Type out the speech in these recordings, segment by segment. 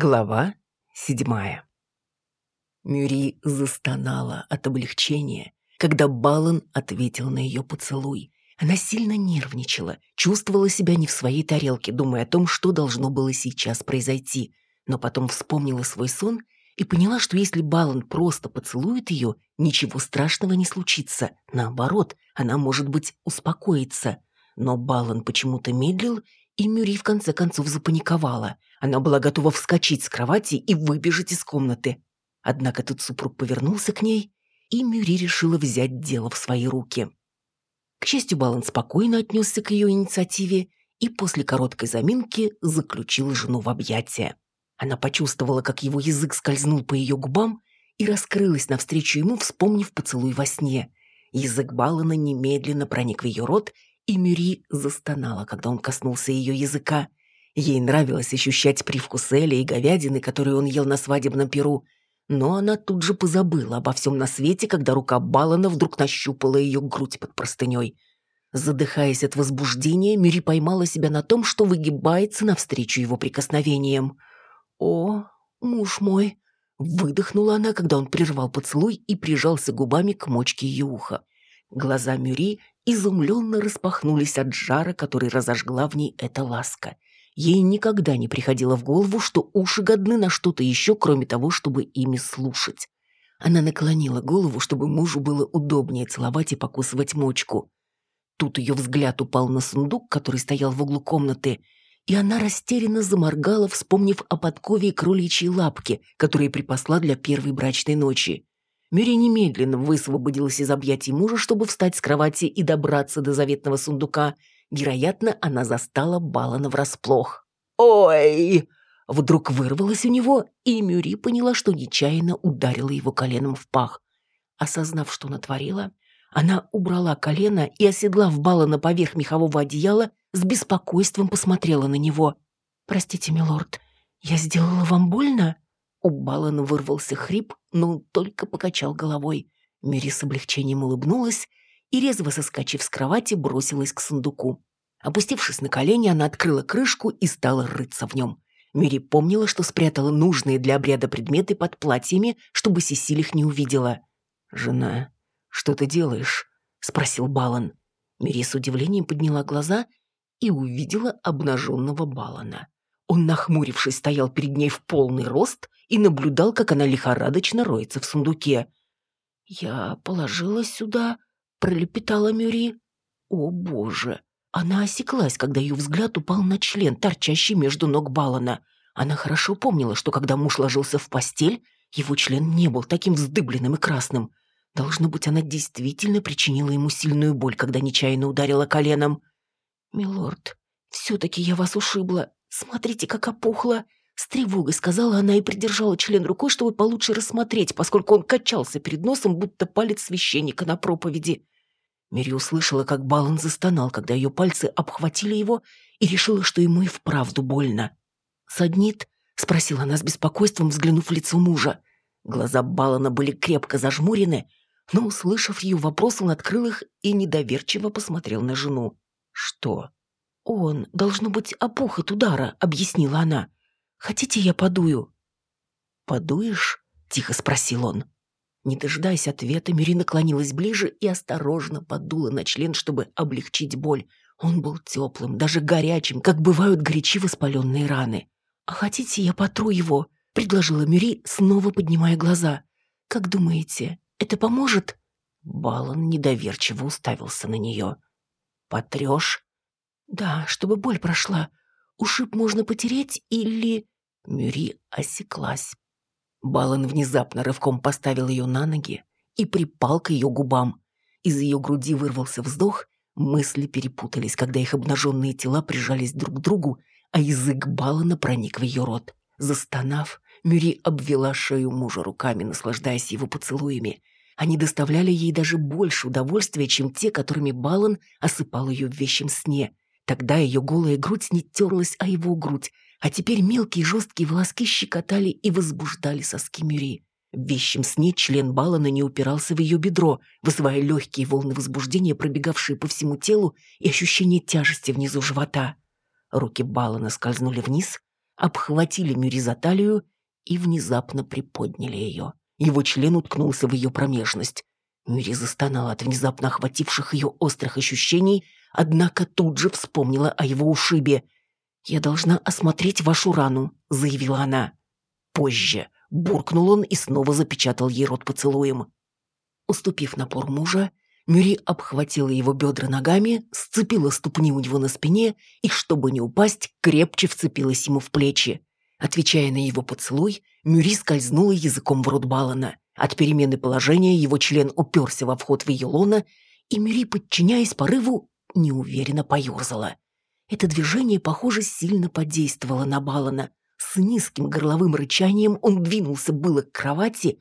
Глава седьмая. Мюри застонала от облегчения, когда Балан ответил на ее поцелуй. Она сильно нервничала, чувствовала себя не в своей тарелке, думая о том, что должно было сейчас произойти. Но потом вспомнила свой сон и поняла, что если Балан просто поцелует ее, ничего страшного не случится. Наоборот, она, может быть, успокоится. Но Балан почему-то медлил, и Мюри в конце концов запаниковала – она была готова вскочить с кровати и выбежать из комнаты. Однако тут супруг повернулся к ней, и Мюри решила взять дело в свои руки. К счастью, Балан спокойно отнесся к ее инициативе и после короткой заминки заключил жену в объятия. Она почувствовала, как его язык скользнул по ее губам и раскрылась навстречу ему, вспомнив поцелуй во сне. Язык Балана немедленно проник в ее рот, и Мюри застонала, когда он коснулся ее языка. Ей нравилось ощущать привкус эли и говядины, которую он ел на свадебном перу, но она тут же позабыла обо всем на свете, когда рука Балана вдруг нащупала ее грудь под простыней. Задыхаясь от возбуждения, Мири поймала себя на том, что выгибается навстречу его прикосновениям. «О, муж мой!» — выдохнула она, когда он прервал поцелуй и прижался губами к мочке ее уха. Глаза Мюри изумленно распахнулись от жара, который разожгла в ней эта ласка — Ей никогда не приходило в голову, что уши годны на что-то еще, кроме того, чтобы ими слушать. Она наклонила голову, чтобы мужу было удобнее целовать и покусывать мочку. Тут ее взгляд упал на сундук, который стоял в углу комнаты, и она растерянно заморгала, вспомнив о подкове и кроличьей лапке, которые припасла для первой брачной ночи. Мюри немедленно высвободилась из объятий мужа, чтобы встать с кровати и добраться до заветного сундука – Вероятно, она застала Балана врасплох. «Ой!» Вдруг вырвалось у него, и Мюри поняла, что нечаянно ударила его коленом в пах. Осознав, что натворила, она убрала колено и, оседлав Балана поверх мехового одеяла, с беспокойством посмотрела на него. «Простите, милорд, я сделала вам больно?» У Балана вырвался хрип, но он только покачал головой. Мюри с облегчением улыбнулась и, резво соскочив с кровати, бросилась к сундуку. Опустившись на колени, она открыла крышку и стала рыться в нем. Мири помнила, что спрятала нужные для обряда предметы под платьями, чтобы Сесиль их не увидела. «Жена, что ты делаешь?» — спросил Балан. Мири с удивлением подняла глаза и увидела обнаженного Балана. Он, нахмурившись, стоял перед ней в полный рост и наблюдал, как она лихорадочно роется в сундуке. «Я положила сюда пролепетала Мюри. О, боже! Она осеклась, когда ее взгляд упал на член, торчащий между ног Балана. Она хорошо помнила, что когда муж ложился в постель, его член не был таким вздыбленным и красным. Должно быть, она действительно причинила ему сильную боль, когда нечаянно ударила коленом. «Милорд, все-таки я вас ушибла. Смотрите, как опухла!» С тревогой сказала она и придержала член рукой, чтобы получше рассмотреть, поскольку он качался перед носом, будто палец священника на проповеди. Мири услышала, как Балан застонал, когда ее пальцы обхватили его, и решила, что ему и вправду больно. «Саднит?» — спросила она с беспокойством, взглянув в лицо мужа. Глаза Балана были крепко зажмурены, но, услышав ее вопрос, он открыл их и недоверчиво посмотрел на жену. «Что?» «Он, должно быть, опух от удара», — объяснила она. Хотите, я подую?» «Подуешь?» — тихо спросил он. Не дожидаясь ответа, Мюри наклонилась ближе и осторожно подула на член, чтобы облегчить боль. Он был теплым, даже горячим, как бывают горячи воспаленные раны. «А хотите, я потру его?» — предложила Мюри, снова поднимая глаза. «Как думаете, это поможет?» Балан недоверчиво уставился на нее. «Потрешь?» «Да, чтобы боль прошла. Ушиб можно потереть или...» Мюри осеклась. Балан внезапно рывком поставил ее на ноги и припал к ее губам. Из ее груди вырвался вздох, мысли перепутались, когда их обнаженные тела прижались друг к другу, а язык Балана проник в ее рот. Застонав, Мюри обвела шею мужа руками, наслаждаясь его поцелуями. Они доставляли ей даже больше удовольствия, чем те, которыми Балан осыпал ее в вещем сне. Тогда ее голая грудь не терлась о его грудь, а теперь мелкие жесткие волоски щекотали и возбуждали соски Мюри. В вещем сне член Балана не упирался в ее бедро, вызывая легкие волны возбуждения, пробегавшие по всему телу, и ощущение тяжести внизу живота. Руки Балана скользнули вниз, обхватили Мюри за талию и внезапно приподняли ее. Его член уткнулся в ее промежность. Мюри застонала от внезапно охвативших ее острых ощущений, однако тут же вспомнила о его ушибе. «Я должна осмотреть вашу рану», — заявила она. «Позже», — буркнул он и снова запечатал ей рот поцелуем. Уступив напор мужа, Мюри обхватила его бедра ногами, сцепила ступни у него на спине и, чтобы не упасть, крепче вцепилась ему в плечи. Отвечая на его поцелуй, Мюри скользнула языком в рот Балана. От перемены положения его член уперся во вход в ее лоно, и Мюри, подчиняясь порыву, неуверенно поерзала. Это движение, похоже, сильно подействовало на Балана. С низким горловым рычанием он двинулся было к кровати,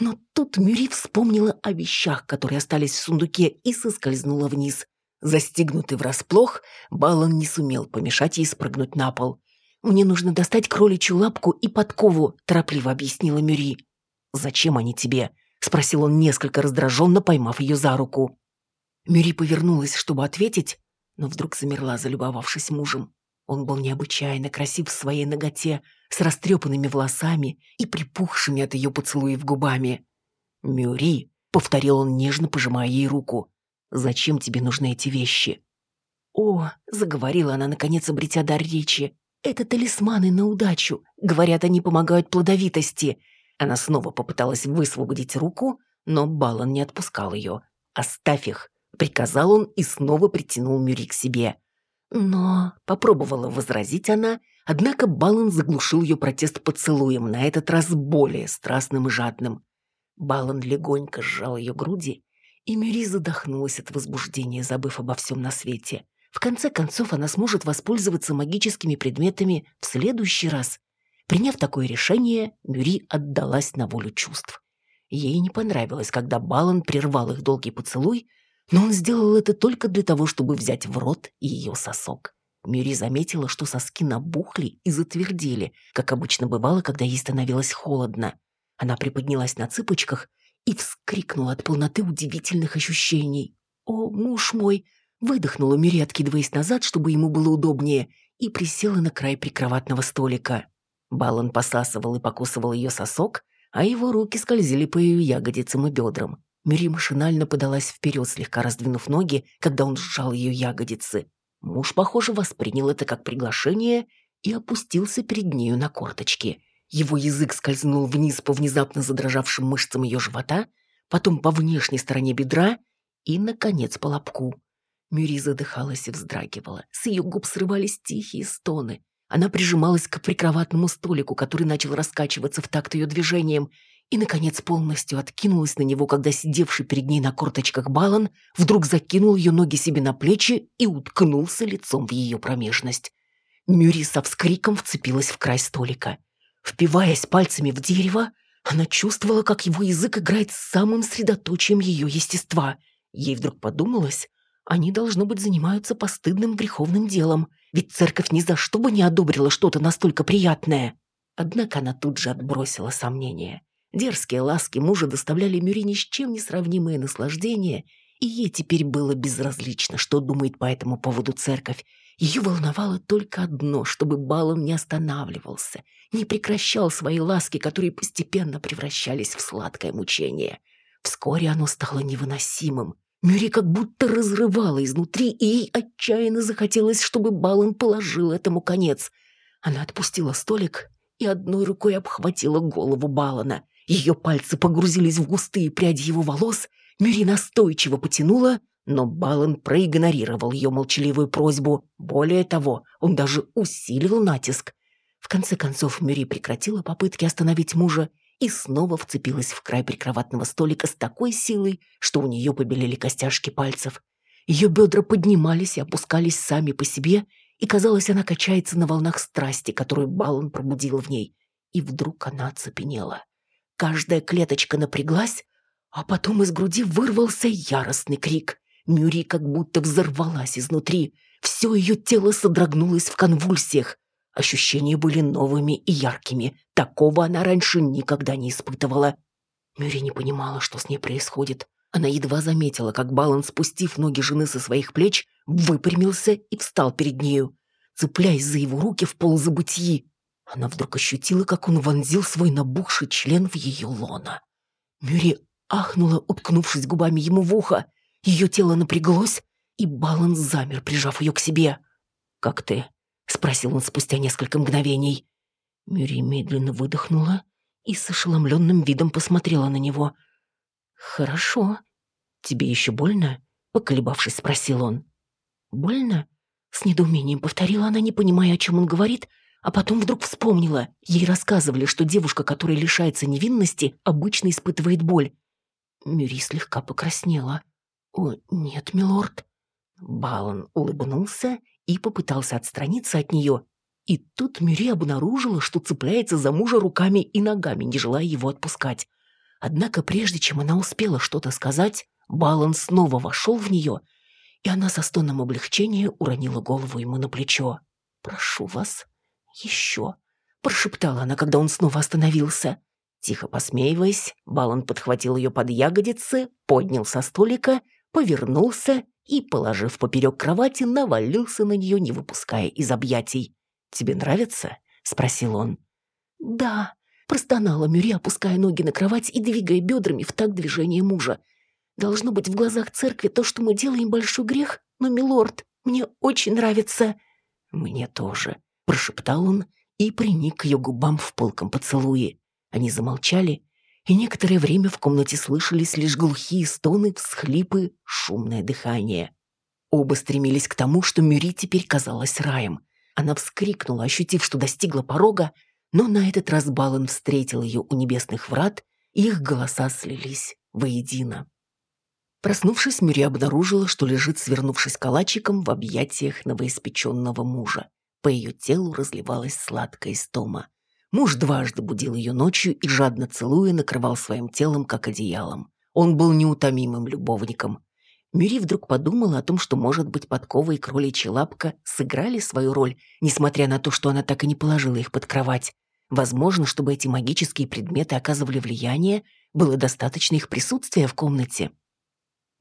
но тут Мюри вспомнила о вещах, которые остались в сундуке, и соскользнула вниз. Застигнутый врасплох, Балан не сумел помешать ей спрыгнуть на пол. «Мне нужно достать кроличью лапку и подкову», – торопливо объяснила Мюри. «Зачем они тебе?» — спросил он несколько раздраженно, поймав ее за руку. Мюри повернулась, чтобы ответить, но вдруг замерла, залюбовавшись мужем. Он был необычайно красив в своей ноготе, с растрепанными волосами и припухшими от ее поцелуев губами. «Мюри», — повторил он, нежно пожимая ей руку, — «зачем тебе нужны эти вещи?» «О», — заговорила она, наконец обретя дар речи, — «это талисманы на удачу. Говорят, они помогают плодовитости. Она снова попыталась высвободить руку, но Балан не отпускал ее. «Оставь их», — приказал он и снова притянул Мюри к себе. Но попробовала возразить она, однако Балан заглушил ее протест поцелуем, на этот раз более страстным и жадным. Балан легонько сжал ее груди, и Мюри задохнулась от возбуждения, забыв обо всем на свете. В конце концов, она сможет воспользоваться магическими предметами в следующий раз, Приняв такое решение, Мюри отдалась на волю чувств. Ей не понравилось, когда Балан прервал их долгий поцелуй, но он сделал это только для того, чтобы взять в рот ее сосок. Мюри заметила, что соски набухли и затвердели, как обычно бывало, когда ей становилось холодно. Она приподнялась на цыпочках и вскрикнула от полноты удивительных ощущений. «О, муж мой!» Выдохнула Мюри, откидываясь назад, чтобы ему было удобнее, и присела на край прикроватного столика. Балан посасывал и покусывал ее сосок, а его руки скользили по ее ягодицам и бедрам. Мюри машинально подалась вперед, слегка раздвинув ноги, когда он сжал ее ягодицы. Муж, похоже, воспринял это как приглашение и опустился перед нею на корточки. Его язык скользнул вниз по внезапно задрожавшим мышцам ее живота, потом по внешней стороне бедра и, наконец, по лобку. Мюри задыхалась и вздрагивала. С ее губ срывались тихие стоны. Она прижималась к прикроватному столику, который начал раскачиваться в такт ее движением, и, наконец, полностью откинулась на него, когда сидевший перед ней на корточках Балан вдруг закинул ее ноги себе на плечи и уткнулся лицом в ее промежность. Мюри со вскриком вцепилась в край столика. Впиваясь пальцами в дерево, она чувствовала, как его язык играет с самым средоточием ее естества. Ей вдруг подумалось, они, должно быть, занимаются постыдным греховным делом, ведь церковь ни за что бы не одобрила что-то настолько приятное. Однако она тут же отбросила сомнения. Дерзкие ласки мужа доставляли Мюри ни с чем не сравнимое наслаждение, и ей теперь было безразлично, что думает по этому поводу церковь. Ее волновало только одно, чтобы Балом не останавливался, не прекращал свои ласки, которые постепенно превращались в сладкое мучение. Вскоре оно стало невыносимым. Мюри как будто разрывала изнутри, и ей отчаянно захотелось, чтобы Балан положил этому конец. Она отпустила столик и одной рукой обхватила голову Балана. Ее пальцы погрузились в густые пряди его волос, Мюри настойчиво потянула, но Балан проигнорировал ее молчаливую просьбу. Более того, он даже усилил натиск. В конце концов Мюри прекратила попытки остановить мужа и снова вцепилась в край прикроватного столика с такой силой, что у нее побелели костяшки пальцев. Ее бедра поднимались и опускались сами по себе, и, казалось, она качается на волнах страсти, которую Балан пробудил в ней. И вдруг она оцепенела. Каждая клеточка напряглась, а потом из груди вырвался яростный крик. Мюри как будто взорвалась изнутри. Все ее тело содрогнулось в конвульсиях. Ощущения были новыми и яркими. Такого она раньше никогда не испытывала. Мюри не понимала, что с ней происходит. Она едва заметила, как Балан, спустив ноги жены со своих плеч, выпрямился и встал перед нею, цепляясь за его руки в полузабытии. Она вдруг ощутила, как он вонзил свой набухший член в ее лона. Мюри ахнула, уткнувшись губами ему в ухо. Ее тело напряглось, и Балан замер, прижав ее к себе. «Как ты?» — спросил он спустя несколько мгновений. Мюри медленно выдохнула и с ошеломленным видом посмотрела на него. «Хорошо. Тебе еще больно?» — поколебавшись, спросил он. «Больно?» — с недоумением повторила она, не понимая, о чем он говорит, а потом вдруг вспомнила. Ей рассказывали, что девушка, которая лишается невинности, обычно испытывает боль. Мюри слегка покраснела. «О, нет, милорд». Балан улыбнулся и попытался отстраниться от нее. И тут Мюри обнаружила, что цепляется за мужа руками и ногами, не желая его отпускать. Однако прежде чем она успела что-то сказать, Балан снова вошел в нее, и она со стоном облегчения уронила голову ему на плечо. «Прошу вас, еще», — прошептала она, когда он снова остановился. Тихо посмеиваясь, Балан подхватил ее под ягодицы, поднял со столика, повернулся и, положив поперек кровати, навалился на нее, не выпуская из объятий. «Тебе нравится?» — спросил он. «Да», — простонала Мюри, опуская ноги на кровать и двигая бедрами в такт движения мужа. «Должно быть в глазах церкви то, что мы делаем большой грех, но, милорд, мне очень нравится». «Мне тоже», — прошептал он и приник к ее губам в полком поцелуе. Они замолчали, и некоторое время в комнате слышались лишь глухие стоны, всхлипы, шумное дыхание. Оба стремились к тому, что Мюри теперь казалась раем. Она вскрикнула, ощутив, что достигла порога, но на этот раз Балан встретил ее у небесных врат, и их голоса слились воедино. Проснувшись, Мюри обнаружила, что лежит, свернувшись калачиком в объятиях новоиспеченного мужа. По ее телу разливалась сладкая истома. Муж дважды будил ее ночью и, жадно целуя, накрывал своим телом, как одеялом. Он был неутомимым любовником. Мюри вдруг подумала о том, что, может быть, подкова и кроличья лапка сыграли свою роль, несмотря на то, что она так и не положила их под кровать. Возможно, чтобы эти магические предметы оказывали влияние, было достаточно их присутствия в комнате.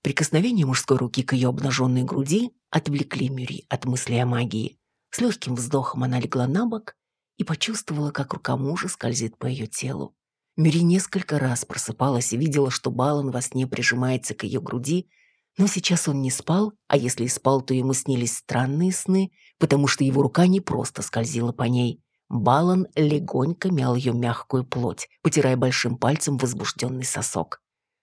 Прикосновение мужской руки к ее обнаженной груди отвлекли Мюри от мысли о магии. С легким вздохом она легла на бок и почувствовала, как рука мужа скользит по ее телу. Мюри несколько раз просыпалась и видела, что Балан во сне прижимается к ее груди, но сейчас он не спал, а если и спал, то ему снились странные сны, потому что его рука не просто скользила по ней. Балан легонько мял ее мягкую плоть, потирая большим пальцем возбужденный сосок.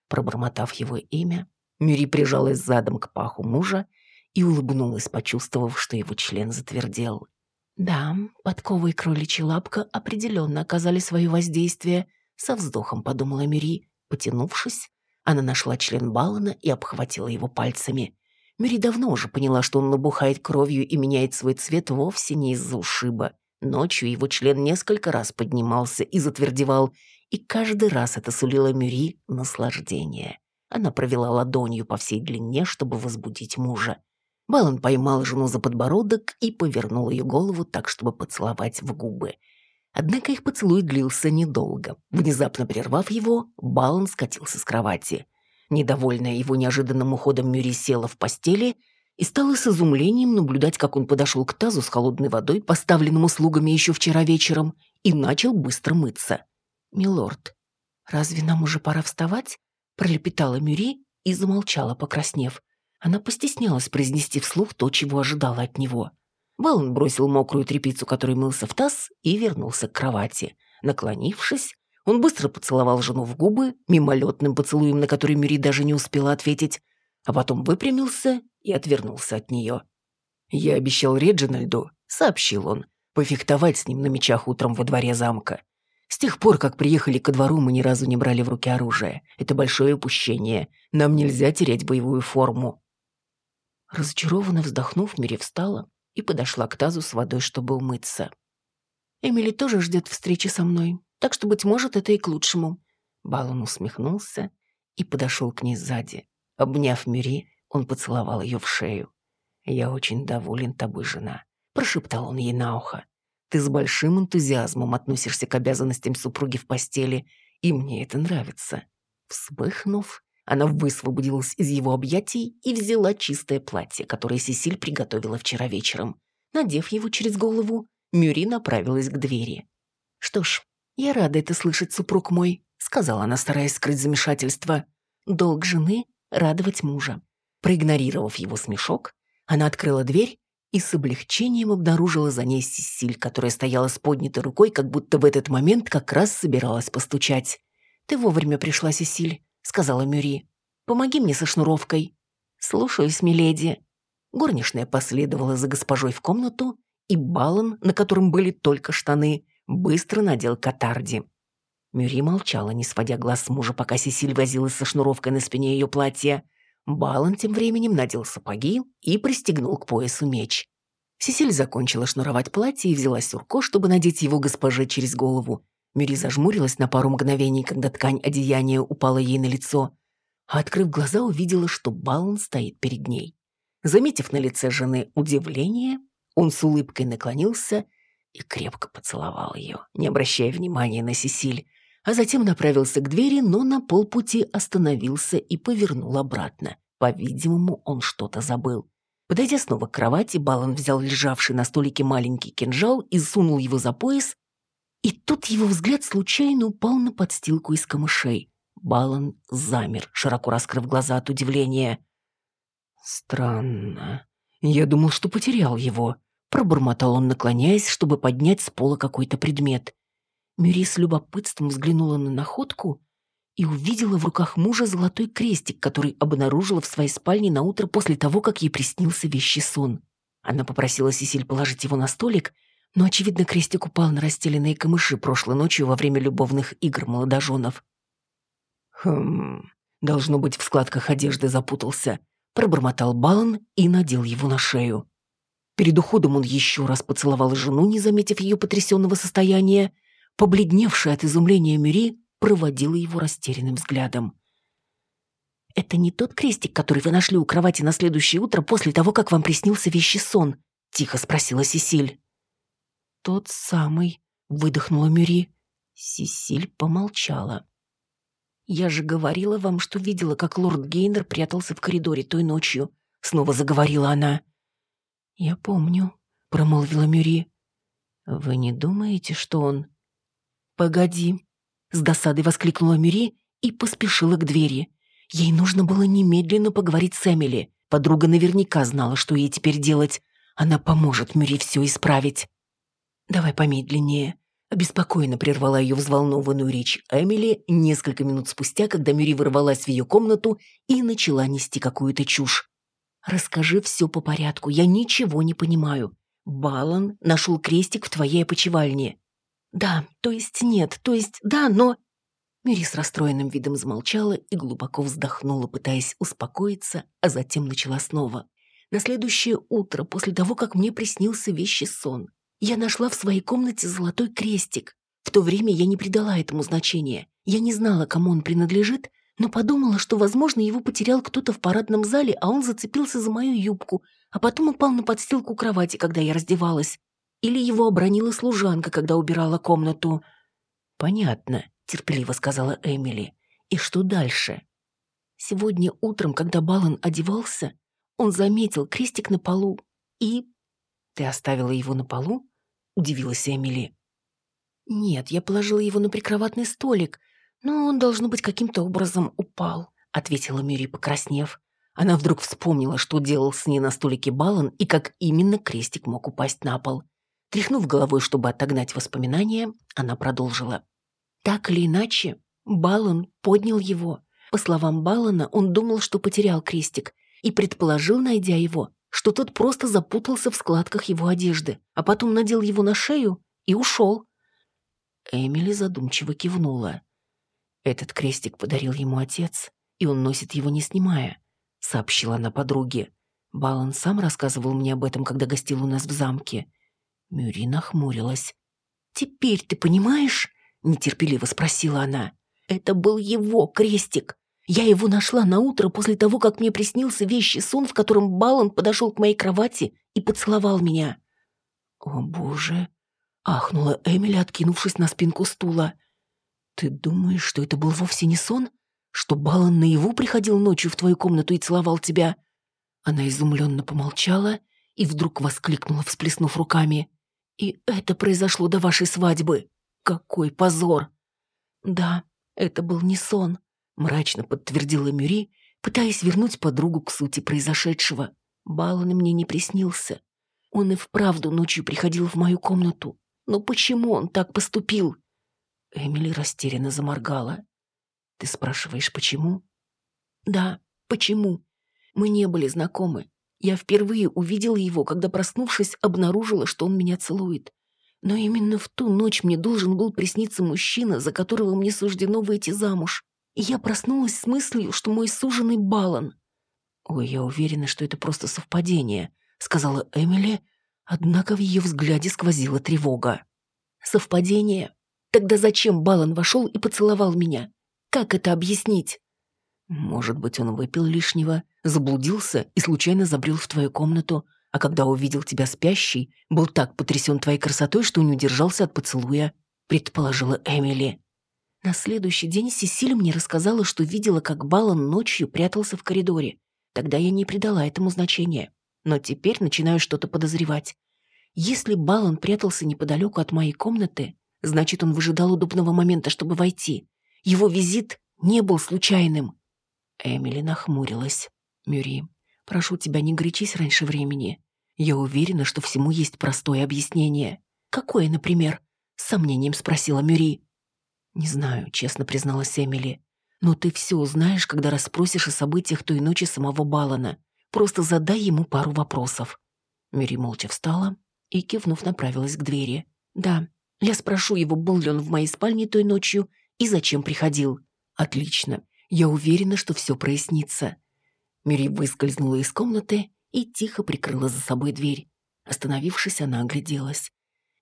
Пробормотав его имя, Мюри прижалась задом к паху мужа и улыбнулась, почувствовав, что его член затвердел. Да, подкова и кроличья лапка определенно оказали свое воздействие, со вздохом подумала Мюри, потянувшись, она нашла член Балана и обхватила его пальцами. Мюри давно уже поняла, что он набухает кровью и меняет свой цвет вовсе не из-за ушиба. Ночью его член несколько раз поднимался и затвердевал, и каждый раз это сулило Мюри наслаждение. Она провела ладонью по всей длине, чтобы возбудить мужа. Балан поймал жену за подбородок и повернул ее голову так, чтобы поцеловать в губы. Однако их поцелуй длился недолго. Внезапно прервав его, Балан скатился с кровати. Недовольная его неожиданным уходом Мюри села в постели и стала с изумлением наблюдать, как он подошел к тазу с холодной водой, поставленному слугами еще вчера вечером, и начал быстро мыться. «Милорд, разве нам уже пора вставать?» пролепетала Мюри и замолчала, покраснев. Она постеснялась произнести вслух то, чего ожидала от него. Балан бросил мокрую тряпицу, которой мылся в таз, и вернулся к кровати. Наклонившись, он быстро поцеловал жену в губы, мимолетным поцелуем, на который Мюри даже не успела ответить, а потом выпрямился и отвернулся от нее. «Я обещал Реджинальду», — сообщил он, — «пофехтовать с ним на мечах утром во дворе замка. С тех пор, как приехали ко двору, мы ни разу не брали в руки оружие. Это большое упущение. Нам нельзя терять боевую форму». Разочарованно вздохнув, Мири встала и подошла к тазу с водой, чтобы умыться. «Эмили тоже ждет встречи со мной, так что, быть может, это и к лучшему». Балон усмехнулся и подошел к ней сзади. Обняв Мюри, он поцеловал ее в шею. «Я очень доволен тобой, жена», — прошептал он ей на ухо. «Ты с большим энтузиазмом относишься к обязанностям супруги в постели, и мне это нравится». Вспыхнув, она высвободилась из его объятий и взяла чистое платье, которое Сесиль приготовила вчера вечером. Надев его через голову, Мюри направилась к двери. «Что ж, я рада это слышать, супруг мой», — сказала она, стараясь скрыть замешательство. «Долг жены — радовать мужа». Проигнорировав его смешок, она открыла дверь и с облегчением обнаружила за ней Сесиль, которая стояла с поднятой рукой, как будто в этот момент как раз собиралась постучать. «Ты вовремя пришла, Сесиль», — сказала Мюри. «Помоги мне со шнуровкой». «Слушаюсь, миледи». Горничная последовала за госпожой в комнату, и баллон, на котором были только штаны, быстро надел катарди. Мюри молчала, не сводя глаз с мужа, пока Сесиль возилась со шнуровкой на спине ее платья. Балан тем временем надел сапоги и пристегнул к поясу меч. Сесиль закончила шнуровать платье и взяла сюрко, чтобы надеть его госпоже через голову. Мюри зажмурилась на пару мгновений, когда ткань одеяния упала ей на лицо, а, открыв глаза, увидела, что Балан стоит перед ней. Заметив на лице жены удивление, он с улыбкой наклонился и крепко поцеловал ее, не обращая внимания на Сесиль, а затем направился к двери, но на полпути остановился и повернул обратно. По-видимому, он что-то забыл. Подойдя снова к кровати, Балан взял лежавший на столике маленький кинжал и сунул его за пояс, и тут его взгляд случайно упал на подстилку из камышей. Балан замер, широко раскрыв глаза от удивления. «Странно. Я думал, что потерял его», — пробормотал он, наклоняясь, чтобы поднять с пола какой-то предмет. Мюри с любопытством взглянула на находку и увидела в руках мужа золотой крестик, который обнаружила в своей спальне на утро после того, как ей приснился вещий сон. Она попросила Сесиль положить его на столик, но, очевидно, крестик упал на расстеленные камыши прошлой ночью во время любовных игр молодоженов. «Хм, должно быть, в складках одежды запутался», — пробормотал Балан и надел его на шею. Перед уходом он еще раз поцеловал жену, не заметив ее потрясенного состояния. Побледневшая от изумления Мюри проводила его растерянным взглядом. «Это не тот крестик, который вы нашли у кровати на следующее утро после того, как вам приснился вещий сон?» — тихо спросила Сесиль. «Тот самый», — выдохнула Мюри. Сесиль помолчала. «Я же говорила вам, что видела, как лорд Гейнер прятался в коридоре той ночью», — снова заговорила она. «Я помню», — промолвила Мюри. «Вы не думаете, что он...» «Погоди», — с досадой воскликнула Мюри и поспешила к двери. Ей нужно было немедленно поговорить с Эмили. Подруга наверняка знала, что ей теперь делать. Она поможет Мюри все исправить. «Давай помедленнее», Обеспокоенно прервала ее взволнованную речь Эмили несколько минут спустя, когда Мюри ворвалась в ее комнату и начала нести какую-то чушь. «Расскажи все по порядку, я ничего не понимаю. Балан нашел крестик в твоей опочивальне». «Да, то есть нет, то есть да, но...» Мюри с расстроенным видом замолчала и глубоко вздохнула, пытаясь успокоиться, а затем начала снова. На следующее утро, после того, как мне приснился вещий сон, я нашла в своей комнате золотой крестик. В то время я не придала этому значения. Я не знала, кому он принадлежит, но подумала, что, возможно, его потерял кто-то в парадном зале, а он зацепился за мою юбку, а потом упал на подстилку кровати, когда я раздевалась. Или его обронила служанка, когда убирала комнату. «Понятно», — терпеливо сказала Эмили. «И что дальше?» Сегодня утром, когда Балан одевался, он заметил крестик на полу и... «Ты оставила его на полу?» — удивилась Эмили. «Нет, я положила его на прикроватный столик, но он, должно быть, каким-то образом упал», — ответила Мюри, покраснев. Она вдруг вспомнила, что делал с ней на столике Балан и как именно крестик мог упасть на пол. Тряхнув головой, чтобы отогнать воспоминания, она продолжила. «Так или иначе, Балан поднял его. По словам Балана, он думал, что потерял крестик, и предположил, найдя его, что тот просто запутался в складках его одежды, а потом надел его на шею и ушел. Эмили задумчиво кивнула. «Этот крестик подарил ему отец, и он носит его не снимая», — сообщила она подруге. Балан сам рассказывал мне об этом, когда гостил у нас в замке. Мюри нахмурилась. «Теперь ты понимаешь?» — нетерпеливо спросила она. «Это был его крестик. Я его нашла на утро после того, как мне приснился вещий сон, в котором Балан подошел к моей кровати и поцеловал меня. «О, боже!» — ахнула Эмили, откинувшись на спинку стула. «Ты думаешь, что это был вовсе не сон? Что Балан наяву приходил ночью в твою комнату и целовал тебя?» Она изумленно помолчала и вдруг воскликнула, всплеснув руками. «И это произошло до вашей свадьбы!» какой позор!» «Да, это был не сон», — мрачно подтвердила Мюри, пытаясь вернуть подругу к сути произошедшего. Балан мне не приснился. Он и вправду ночью приходил в мою комнату. Но почему он так поступил? Эмили растерянно заморгала. Ты спрашиваешь, почему? Да, почему? Мы не были знакомы. Я впервые увидела его, когда, проснувшись, обнаружила, что он меня целует. Но именно в ту ночь мне должен был присниться мужчина, за которого мне суждено выйти замуж. Я проснулась с мыслью, что мой суженый Балан. «Ой, я уверена, что это просто совпадение», — сказала Эмили, однако в ее взгляде сквозила тревога. «Совпадение? Тогда зачем Балан вошел и поцеловал меня? Как это объяснить?» «Может быть, он выпил лишнего, заблудился и случайно забрел в твою комнату, а когда увидел тебя спящей, был так потрясен твоей красотой, что не удержался от поцелуя», — предположила Эмили. На следующий день Сесиль мне рассказала, что видела, как Балан ночью прятался в коридоре. Тогда я не придала этому значения. Но теперь начинаю что-то подозревать. Если Балан прятался неподалеку от моей комнаты, значит, он выжидал удобного момента, чтобы войти. Его визит не был случайным. Эмили нахмурилась. «Мюри, прошу тебя, не горячись раньше времени. Я уверена, что всему есть простое объяснение». «Какое, например?» — с сомнением спросила Мюри. «Не знаю», — честно призналась Эмили. Но ты все узнаешь, когда расспросишь о событиях той ночи самого Балана. Просто задай ему пару вопросов». Мири молча встала и, кивнув, направилась к двери. «Да, я спрошу его, был ли он в моей спальне той ночью и зачем приходил». «Отлично. Я уверена, что все прояснится». Мири выскользнула из комнаты и тихо прикрыла за собой дверь. Остановившись, она огляделась.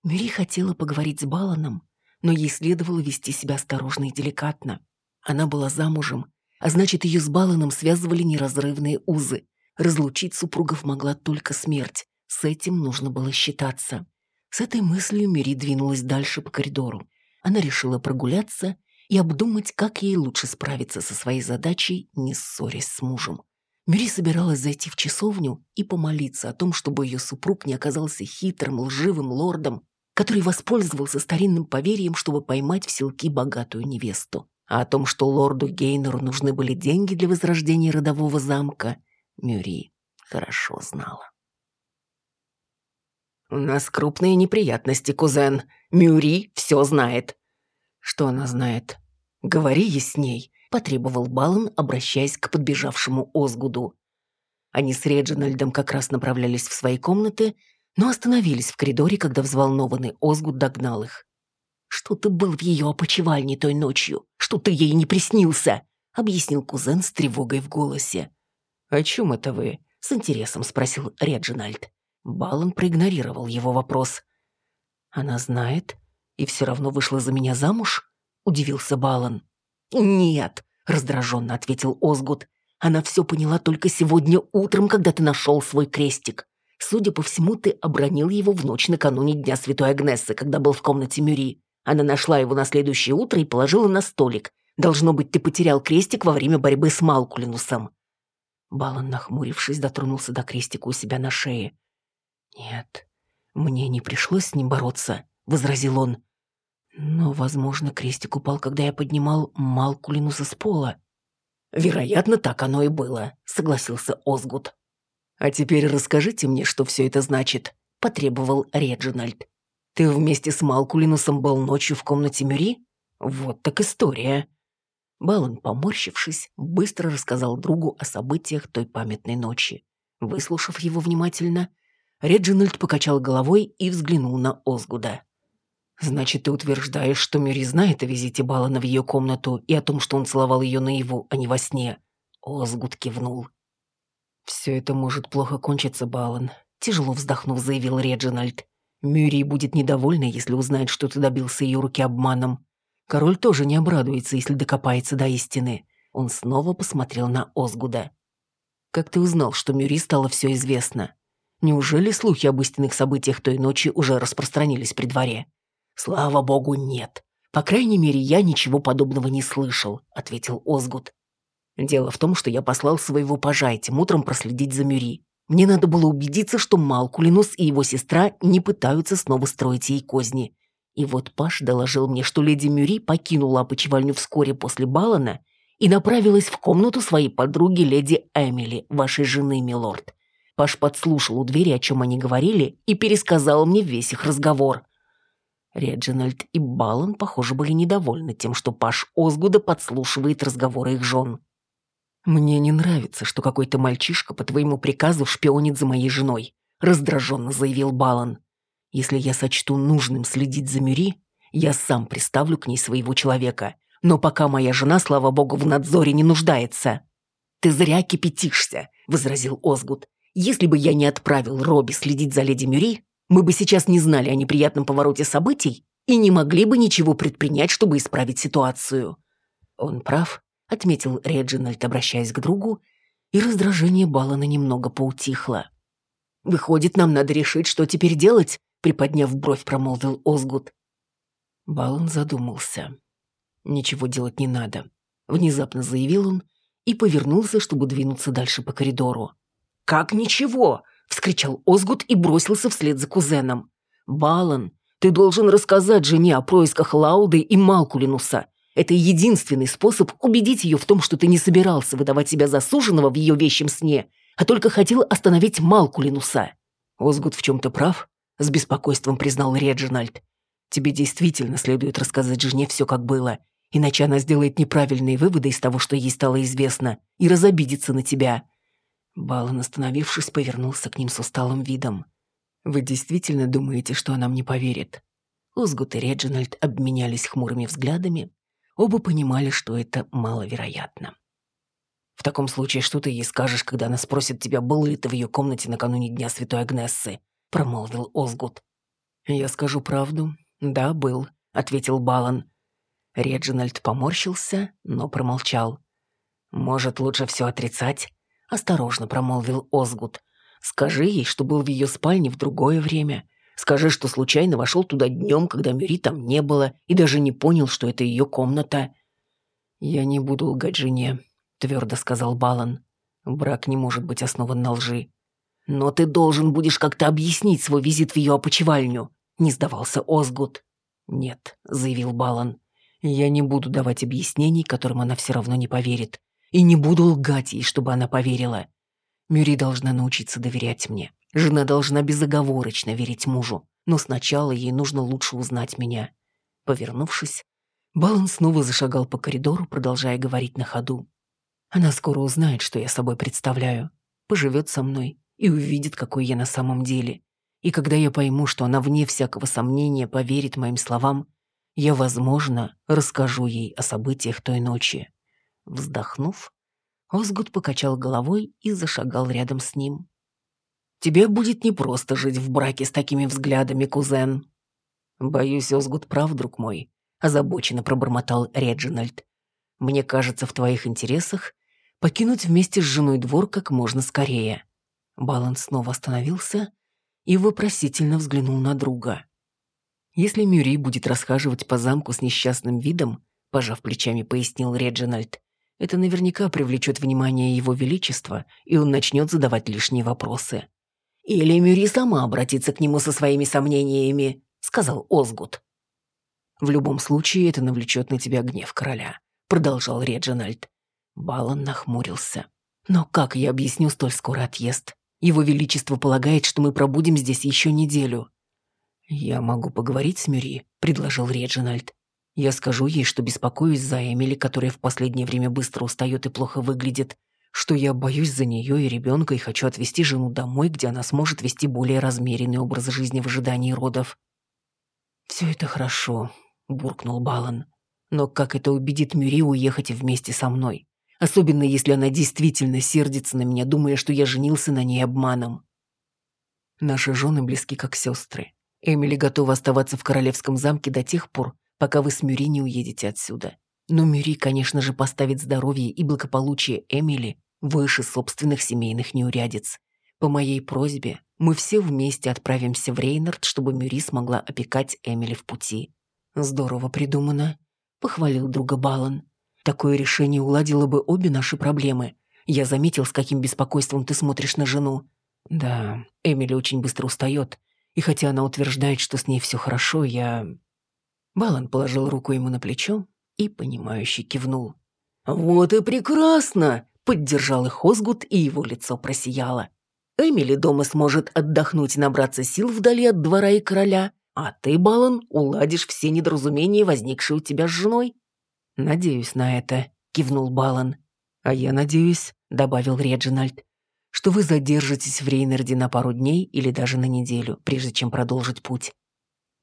Мири хотела поговорить с Баланом, но ей следовало вести себя осторожно и деликатно. Она была замужем, а значит, ее с Баланом связывали неразрывные узы. Разлучить супругов могла только смерть. С этим нужно было считаться. С этой мыслью Мири двинулась дальше по коридору. Она решила прогуляться и обдумать, как ей лучше справиться со своей задачей, не ссорясь с мужем. Мири собиралась зайти в часовню и помолиться о том, чтобы ее супруг не оказался хитрым, лживым лордом, который воспользовался старинным поверьем, чтобы поймать в селки богатую невесту. А о том, что лорду Гейнеру нужны были деньги для возрождения родового замка, Мюри хорошо знала. «У нас крупные неприятности, кузен. Мюри все знает». «Что она знает?» «Говори ясней», — потребовал Балан, обращаясь к подбежавшему Озгуду. Они с Реджинальдом как раз направлялись в свои комнаты, но остановились в коридоре, когда взволнованный Озгуд догнал их что ты был в ее опочивальне той ночью, что ты ей не приснился», — объяснил кузен с тревогой в голосе. «О чем это вы?» — с интересом спросил Реджинальд. Балан проигнорировал его вопрос. «Она знает и все равно вышла за меня замуж?» — удивился Балан. «Нет», — раздраженно ответил Озгуд. «Она все поняла только сегодня утром, когда ты нашел свой крестик. Судя по всему, ты обронил его в ночь накануне Дня Святой Агнессы, когда был в комнате Мюри. Она нашла его на следующее утро и положила на столик. Должно быть, ты потерял крестик во время борьбы с Малкулинусом. Балан, нахмурившись, дотронулся до крестика у себя на шее. «Нет, мне не пришлось с ним бороться», — возразил он. «Но, возможно, крестик упал, когда я поднимал Малкулинуса с пола». «Вероятно, так оно и было», — согласился Озгут. «А теперь расскажите мне, что все это значит», — потребовал Реджинальд. Ты вместе с Малкулинусом был ночью в комнате Мюри? Вот так история». Балан, поморщившись, быстро рассказал другу о событиях той памятной ночи. Выслушав его внимательно, Реджинальд покачал головой и взглянул на Озгуда. «Значит, ты утверждаешь, что Мюри знает о визите Балана в ее комнату и о том, что он целовал ее наяву, а не во сне?» Озгуд кивнул. «Все это может плохо кончиться, Балан», — тяжело вздохнув, заявил Реджинальд. Мюри будет недовольна, если узнает, что ты добился ее руки обманом. Король тоже не обрадуется, если докопается до истины. Он снова посмотрел на Озгуда. «Как ты узнал, что Мюри стало все известно? Неужели слухи об истинных событиях той ночи уже распространились при дворе?» «Слава богу, нет. По крайней мере, я ничего подобного не слышал», — ответил Озгуд. «Дело в том, что я послал своего пажа этим утром проследить за Мюри. Мне надо было убедиться, что Малкулинус и его сестра не пытаются снова строить ей козни. И вот Паш доложил мне, что леди Мюри покинула опочивальню вскоре после Балана и направилась в комнату своей подруги леди Эмили, вашей жены, милорд. Паш подслушал у двери, о чем они говорили, и пересказал мне весь их разговор. Реджинальд и Балан, похоже, были недовольны тем, что Паш Озгуда подслушивает разговоры их жен. «Мне не нравится, что какой-то мальчишка по твоему приказу шпионит за моей женой», раздраженно заявил Балан. «Если я сочту нужным следить за Мюри, я сам приставлю к ней своего человека. Но пока моя жена, слава богу, в надзоре не нуждается». «Ты зря кипятишься», — возразил Озгуд. «Если бы я не отправил Робби следить за леди Мюри, мы бы сейчас не знали о неприятном повороте событий и не могли бы ничего предпринять, чтобы исправить ситуацию». «Он прав», — отметил Реджинальд, обращаясь к другу, и раздражение Балана немного поутихло. «Выходит, нам надо решить, что теперь делать», — приподняв бровь, промолвил Озгуд. Балан задумался. «Ничего делать не надо», — внезапно заявил он и повернулся, чтобы двинуться дальше по коридору. «Как ничего?» — вскричал Озгуд и бросился вслед за кузеном. «Балан, ты должен рассказать жене о происках Лауды и Малкулинуса. Это единственный способ убедить ее в том, что ты не собирался выдавать себя засуженного в ее вещем сне, а только хотел остановить Малкулинуса». «Озгуд в чем-то прав», — с беспокойством признал Реджинальд. «Тебе действительно следует рассказать жене все, как было, Иначе она сделает неправильные выводы из того, что ей стало известно, и разобидится на тебя». Балан, остановившись, повернулся к ним с усталым видом. «Вы действительно думаете, что она мне поверит?» Озгут и Реджинальд обменялись хмурыми взглядами. Оба понимали, что это маловероятно. «В таком случае, что ты ей скажешь, когда она спросит тебя, был ли ты в ее комнате накануне Дня Святой Агнессы?» — промолвил Озгут. «Я скажу правду. Да, был», — ответил Балан. Реджинальд поморщился, но промолчал. «Может, лучше все отрицать?» — осторожно промолвил Озгут. «Скажи ей, что был в ее спальне в другое время. Скажи, что случайно вошел туда днем, когда Мюри там не было, и даже не понял, что это ее комната». «Я не буду лгать жене», — твердо сказал Балан. «Брак не может быть основан на лжи». «Но ты должен будешь как-то объяснить свой визит в ее опочивальню», — не сдавался Озгут. «Нет», — заявил Балан. Я не буду давать объяснений, которым она все равно не поверит. И не буду лгать ей, чтобы она поверила. Мюри должна научиться доверять мне. Жена должна безоговорочно верить мужу. Но сначала ей нужно лучше узнать меня. Повернувшись, Балан снова зашагал по коридору, продолжая говорить на ходу. Она скоро узнает, что я собой представляю. Поживет со мной и увидит, какой я на самом деле. И когда я пойму, что она вне всякого сомнения поверит моим словам, я, возможно, расскажу ей о событиях той ночи. Вздохнув, Озгуд покачал головой и зашагал рядом с ним. «Тебе будет непросто жить в браке с такими взглядами, кузен». «Боюсь, Озгуд прав, друг мой», — озабоченно пробормотал Реджинальд. «Мне кажется, в твоих интересах покинуть вместе с женой двор как можно скорее». Балан снова остановился и вопросительно взглянул на друга. Если Мюри будет расхаживать по замку с несчастным видом, пожав плечами, пояснил Реджинальд, это наверняка привлечет внимание его величества, и он начнет задавать лишние вопросы. «Или Мюри сама обратится к нему со своими сомнениями», — сказал Озгут. «В любом случае это навлечет на тебя гнев короля», — продолжал Реджинальд. Балан нахмурился. «Но как я объясню столь скорый отъезд? Его Величество полагает, что мы пробудем здесь еще неделю. «Я могу поговорить с Мюри», — предложил Реджинальд. «Я скажу ей, что беспокоюсь за Эмили, которая в последнее время быстро устает и плохо выглядит, что я боюсь за нее и ребенка и хочу отвезти жену домой, где она сможет вести более размеренный образ жизни в ожидании родов». «Все это хорошо», — буркнул Балан. «Но как это убедит Мюри уехать вместе со мной? Особенно если она действительно сердится на меня, думая, что я женился на ней обманом». Наши жены близки как сестры. Эмили готова оставаться в королевском замке до тех пор, пока вы с Мюри не уедете отсюда. Но Мюри, конечно же, поставит здоровье и благополучие Эмили выше собственных семейных неурядиц. По моей просьбе мы все вместе отправимся в Рейнард, чтобы Мюри смогла опекать Эмили в пути. Здорово придумано, похвалил друга Балан. Такое решение уладило бы обе наши проблемы. Я заметил, с каким беспокойством ты смотришь на жену. Да, Эмили очень быстро устает, и хотя она утверждает, что с ней все хорошо, я... Балан положил руку ему на плечо и, понимающе кивнул. «Вот и прекрасно!» — поддержал их Озгут, и его лицо просияло. «Эмили дома сможет отдохнуть и набраться сил вдали от двора и короля, а ты, Балан, уладишь все недоразумения, возникшие у тебя с женой». «Надеюсь на это», — кивнул Балан. «А я надеюсь», — добавил Реджинальд, «что вы задержитесь в Рейнарде на пару дней или даже на неделю, прежде чем продолжить путь».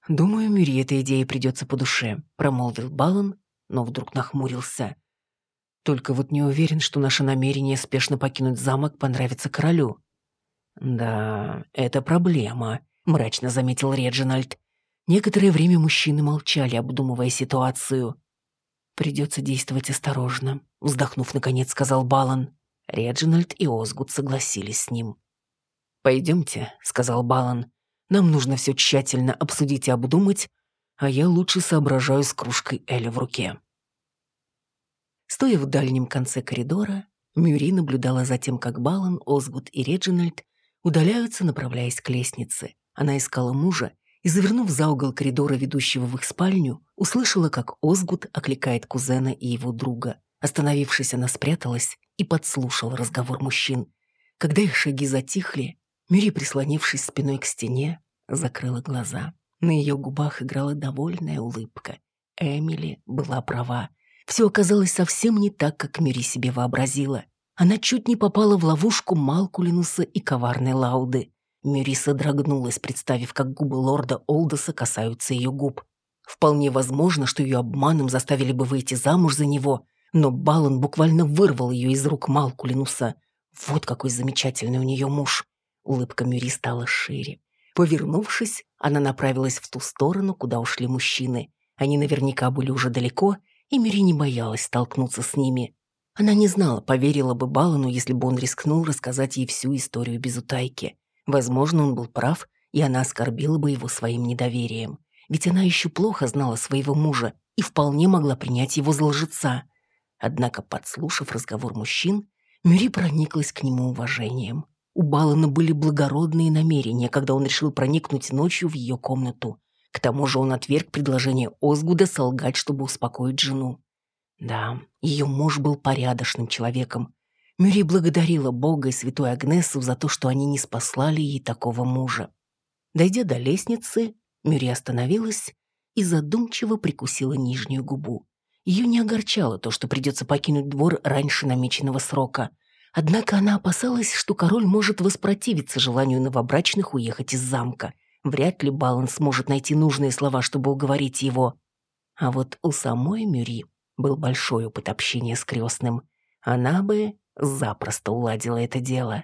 «Думаю, Мюри эта идея придется по душе», — промолвил Балан, но вдруг нахмурился. «Только вот не уверен, что наше намерение спешно покинуть замок понравится королю». «Да, это проблема», — мрачно заметил Реджинальд. Некоторое время мужчины молчали, обдумывая ситуацию. «Придется действовать осторожно», — вздохнув, наконец, сказал Балан. Реджинальд и Озгуд согласились с ним. «Пойдемте», — сказал Балан. «Нам нужно все тщательно обсудить и обдумать, а я лучше соображаю с кружкой Эля в руке». Стоя в дальнем конце коридора, Мюри наблюдала за тем, как Балан, Озгуд и Реджинальд удаляются, направляясь к лестнице. Она искала мужа и, завернув за угол коридора, ведущего в их спальню, услышала, как Озгут окликает кузена и его друга. Остановившись, она спряталась и подслушала разговор мужчин. Когда их шаги затихли, Мюри, прислонившись спиной к стене, закрыла глаза. На ее губах играла довольная улыбка. Эмили была права. Все оказалось совсем не так, как Мюри себе вообразила. Она чуть не попала в ловушку Малкулинуса и коварной Лауды. Мюри содрогнулась, представив, как губы лорда Олдоса касаются ее губ. Вполне возможно, что ее обманом заставили бы выйти замуж за него, но Балан буквально вырвал ее из рук Малкулинуса. Вот какой замечательный у нее муж. Улыбка Мюри стала шире. Повернувшись, она направилась в ту сторону, куда ушли мужчины. Они наверняка были уже далеко, и Мюри не боялась столкнуться с ними. Она не знала, поверила бы Балану, если бы он рискнул рассказать ей всю историю без утайки. Возможно, он был прав, и она оскорбила бы его своим недоверием. Ведь она еще плохо знала своего мужа и вполне могла принять его за лжеца. Однако, подслушав разговор мужчин, Мюри прониклась к нему уважением. У Балана были благородные намерения, когда он решил проникнуть ночью в ее комнату. К тому же он отверг предложение Озгуда солгать, чтобы успокоить жену. Да, ее муж был порядочным человеком, Мюри благодарила Бога и святой Агнесу за то, что они не спаслали ей такого мужа. Дойдя до лестницы, Мюри остановилась и задумчиво прикусила нижнюю губу. Ее не огорчало то, что придется покинуть двор раньше намеченного срока. Однако она опасалась, что король может воспротивиться желанию новобрачных уехать из замка. Вряд ли Балан сможет найти нужные слова, чтобы уговорить его. А вот у самой Мюри был большой опыт общения с крестным. Она бы запросто уладила это дело.